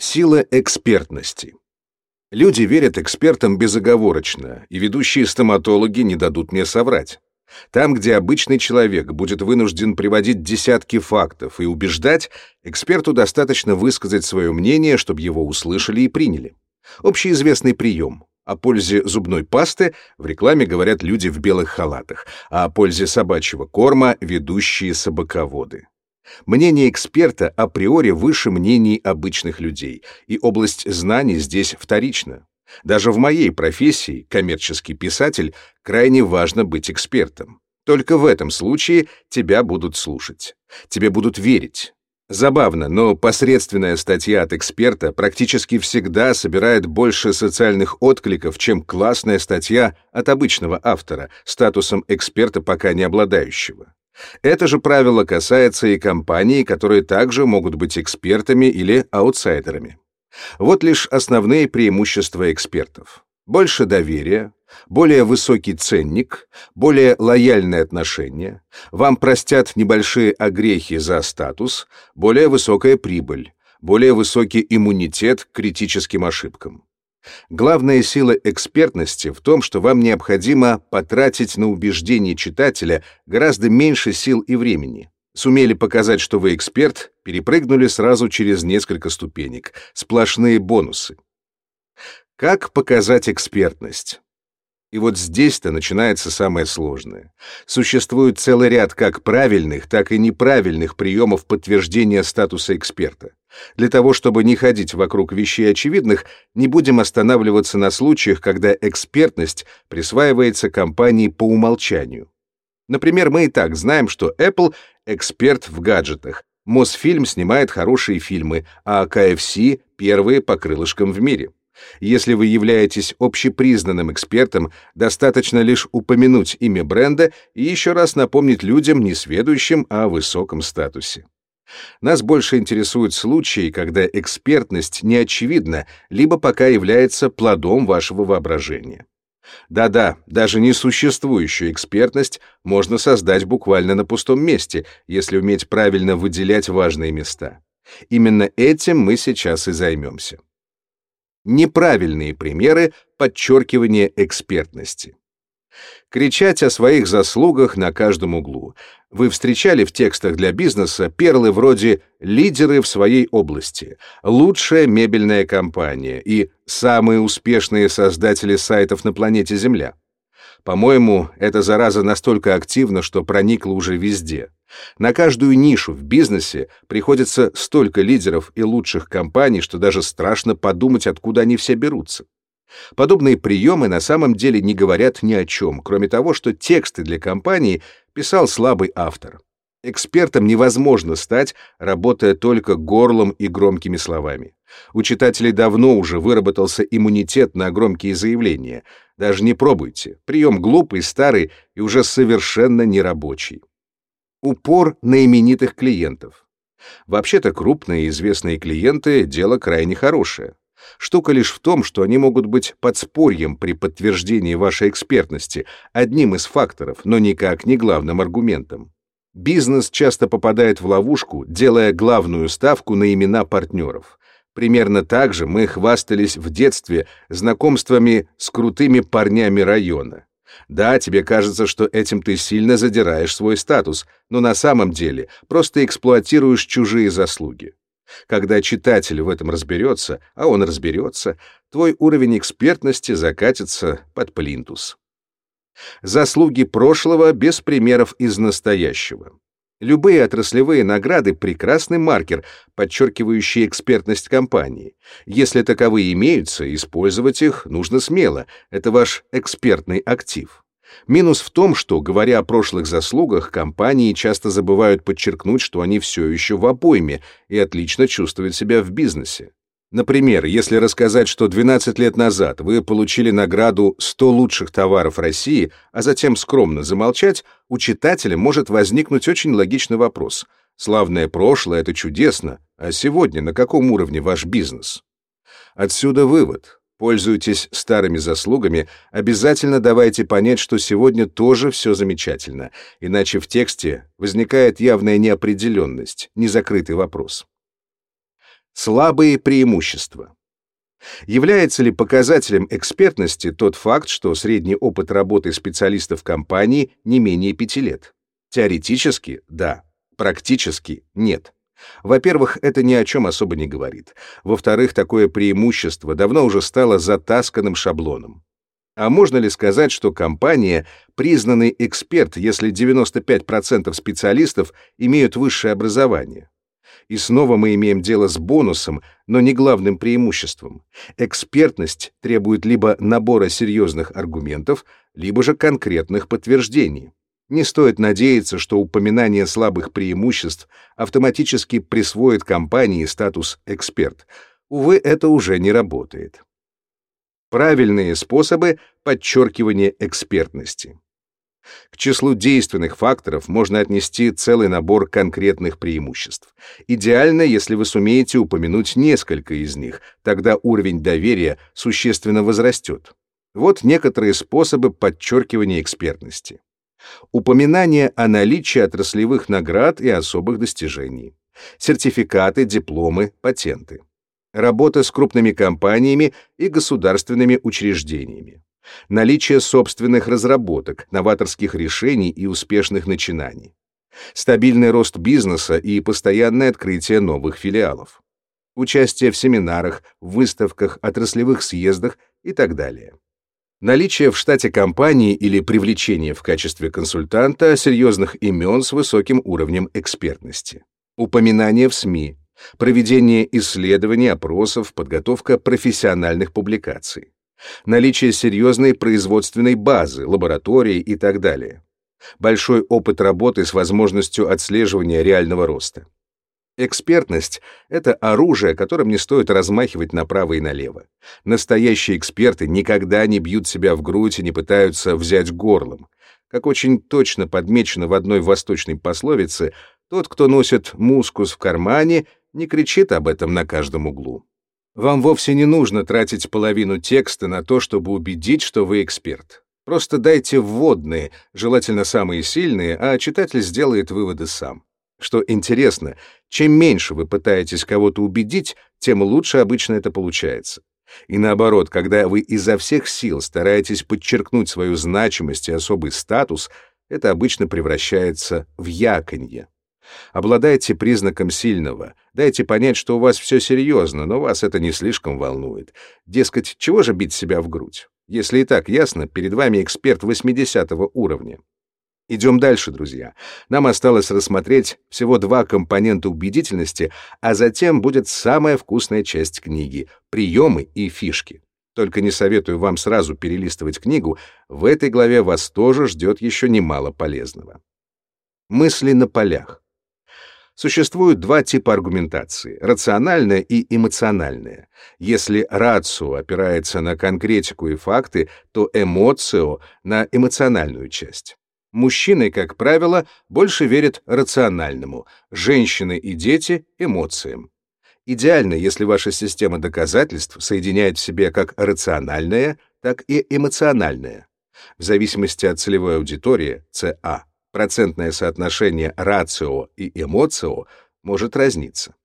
Сила экспертности. Люди верят экспертам безоговорочно, и ведущие стоматологи не дадут мне соврать. Там, где обычный человек будет вынужден приводить десятки фактов и убеждать, эксперту достаточно высказать свое мнение, чтобы его услышали и приняли. Общеизвестный прием. О пользе зубной пасты в рекламе говорят люди в белых халатах, а о пользе собачьего корма — ведущие собаководы. Мнение эксперта априори выше мнений обычных людей, и область знаний здесь вторична. Даже в моей профессии, коммерческий писатель, крайне важно быть экспертом. Только в этом случае тебя будут слушать. Тебе будут верить. Забавно, но посредственная статья от эксперта практически всегда собирает больше социальных откликов, чем классная статья от обычного автора, статусом эксперта пока не обладающего. Это же правило касается и компаний, которые также могут быть экспертами или аутсайдерами. Вот лишь основные преимущества экспертов. Больше доверия, более высокий ценник, более лояльное отношение, вам простят небольшие огрехи за статус, более высокая прибыль, более высокий иммунитет к критическим ошибкам. Главная сила экспертности в том, что вам необходимо потратить на убеждение читателя гораздо меньше сил и времени. Сумели показать, что вы эксперт, перепрыгнули сразу через несколько ступенек. Сплошные бонусы. Как показать экспертность? И вот здесь-то начинается самое сложное. Существует целый ряд как правильных, так и неправильных приемов подтверждения статуса эксперта. Для того, чтобы не ходить вокруг вещей очевидных, не будем останавливаться на случаях, когда экспертность присваивается компании по умолчанию. Например, мы и так знаем, что Apple — эксперт в гаджетах, Мосфильм снимает хорошие фильмы, а KFC — первые по крылышкам в мире. Если вы являетесь общепризнанным экспертом, достаточно лишь упомянуть имя бренда и еще раз напомнить людям, несведущим о высоком статусе. Нас больше интересуют случаи, когда экспертность не очевидна, либо пока является плодом вашего воображения. Да-да, даже несуществующую экспертность можно создать буквально на пустом месте, если уметь правильно выделять важные места. Именно этим мы сейчас и займемся неправильные примеры подчеркивания экспертности. Кричать о своих заслугах на каждом углу. Вы встречали в текстах для бизнеса перлы вроде «лидеры в своей области», «лучшая мебельная компания» и «самые успешные создатели сайтов на планете Земля». По-моему, эта зараза настолько активна, что проникла уже везде. На каждую нишу в бизнесе приходится столько лидеров и лучших компаний, что даже страшно подумать, откуда они все берутся. Подобные приемы на самом деле не говорят ни о чем, кроме того, что тексты для компании писал слабый автор. Экспертом невозможно стать, работая только горлом и громкими словами. У читателей давно уже выработался иммунитет на громкие заявления. Даже не пробуйте. Прием глупый, старый и уже совершенно нерабочий. Упор на именитых клиентов. Вообще-то крупные и известные клиенты — дело крайне хорошее. Штука лишь в том, что они могут быть подспорьем при подтверждении вашей экспертности, одним из факторов, но никак не главным аргументом. Бизнес часто попадает в ловушку, делая главную ставку на имена партнеров. Примерно так же мы хвастались в детстве знакомствами с крутыми парнями района. Да, тебе кажется, что этим ты сильно задираешь свой статус, но на самом деле просто эксплуатируешь чужие заслуги. Когда читатель в этом разберется, а он разберется, твой уровень экспертности закатится под плинтус. Заслуги прошлого без примеров из настоящего. Любые отраслевые награды — прекрасный маркер, подчеркивающий экспертность компании. Если таковые имеются, использовать их нужно смело. Это ваш экспертный актив. Минус в том, что, говоря о прошлых заслугах, компании часто забывают подчеркнуть, что они все еще в обойме и отлично чувствуют себя в бизнесе. Например, если рассказать, что 12 лет назад вы получили награду 100 лучших товаров России, а затем скромно замолчать, у читателя может возникнуть очень логичный вопрос. Славное прошлое — это чудесно, а сегодня на каком уровне ваш бизнес? Отсюда вывод. Пользуйтесь старыми заслугами, обязательно давайте понять, что сегодня тоже все замечательно, иначе в тексте возникает явная неопределенность, незакрытый вопрос. Слабые преимущества. Является ли показателем экспертности тот факт, что средний опыт работы специалистов компании не менее пяти лет? Теоретически – да, практически – нет. Во-первых, это ни о чем особо не говорит. Во-вторых, такое преимущество давно уже стало затасканным шаблоном. А можно ли сказать, что компания — признанный эксперт, если 95% специалистов имеют высшее образование? И снова мы имеем дело с бонусом, но не главным преимуществом. Экспертность требует либо набора серьезных аргументов, либо же конкретных подтверждений. Не стоит надеяться, что упоминание слабых преимуществ автоматически присвоит компании статус «эксперт». Увы, это уже не работает. Правильные способы подчеркивания экспертности. К числу действенных факторов можно отнести целый набор конкретных преимуществ. Идеально, если вы сумеете упомянуть несколько из них, тогда уровень доверия существенно возрастет. Вот некоторые способы подчеркивания экспертности. Упоминание о наличии отраслевых наград и особых достижений. Сертификаты, дипломы, патенты. Работа с крупными компаниями и государственными учреждениями наличие собственных разработок, новаторских решений и успешных начинаний, стабильный рост бизнеса и постоянное открытие новых филиалов, участие в семинарах, выставках, отраслевых съездах и так далее. Наличие в штате компании или привлечение в качестве консультанта серьезных имен с высоким уровнем экспертности. Упоминание в СМИ, проведение исследований, опросов, подготовка профессиональных публикаций наличие серьезной производственной базы, лаборатории и так далее, большой опыт работы с возможностью отслеживания реального роста. Экспертность — это оружие, которым не стоит размахивать направо и налево. Настоящие эксперты никогда не бьют себя в грудь и не пытаются взять горлом. Как очень точно подмечено в одной восточной пословице, тот, кто носит мускус в кармане, не кричит об этом на каждом углу. Вам вовсе не нужно тратить половину текста на то, чтобы убедить, что вы эксперт. Просто дайте вводные, желательно самые сильные, а читатель сделает выводы сам. Что интересно, чем меньше вы пытаетесь кого-то убедить, тем лучше обычно это получается. И наоборот, когда вы изо всех сил стараетесь подчеркнуть свою значимость и особый статус, это обычно превращается в яконье. Обладайте признаком сильного. Дайте понять, что у вас все серьезно, но вас это не слишком волнует. Дескать, чего же бить себя в грудь? Если и так ясно, перед вами эксперт 80 уровня. Идем дальше, друзья. Нам осталось рассмотреть всего два компонента убедительности, а затем будет самая вкусная часть книги — приемы и фишки. Только не советую вам сразу перелистывать книгу, в этой главе вас тоже ждет еще немало полезного. Мысли на полях. Существуют два типа аргументации — рациональная и эмоциональная. Если рацио опирается на конкретику и факты, то эмоцио — на эмоциональную часть. Мужчины, как правило, больше верят рациональному, женщины и дети — эмоциям. Идеально, если ваша система доказательств соединяет в себе как рациональное, так и эмоциональное. В зависимости от целевой аудитории, ЦА, процентное соотношение рацио и эмоцио может разниться.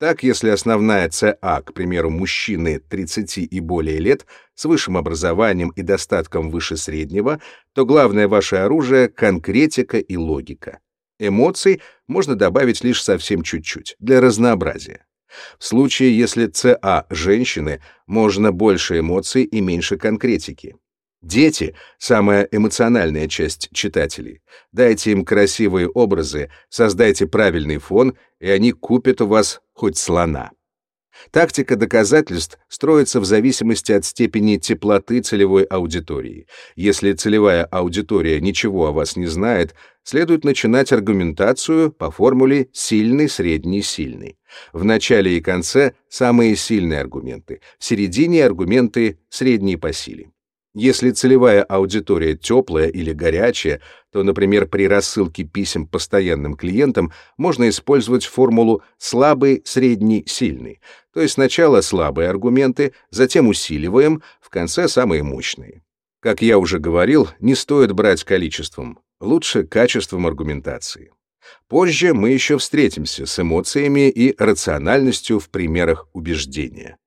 Так, если основная ЦА, к примеру, мужчины 30 и более лет, с высшим образованием и достатком выше среднего, то главное ваше оружие — конкретика и логика. Эмоций можно добавить лишь совсем чуть-чуть, для разнообразия. В случае, если ЦА — женщины, можно больше эмоций и меньше конкретики. Дети — самая эмоциональная часть читателей. Дайте им красивые образы, создайте правильный фон, и они купят у вас хоть слона. Тактика доказательств строится в зависимости от степени теплоты целевой аудитории. Если целевая аудитория ничего о вас не знает, следует начинать аргументацию по формуле «сильный, средний, сильный». В начале и конце самые сильные аргументы, в середине аргументы средние по силе. Если целевая аудитория теплая или горячая, то, например, при рассылке писем постоянным клиентам можно использовать формулу «слабый, средний, сильный». То есть сначала слабые аргументы, затем усиливаем, в конце самые мощные. Как я уже говорил, не стоит брать количеством, лучше качеством аргументации. Позже мы еще встретимся с эмоциями и рациональностью в примерах убеждения.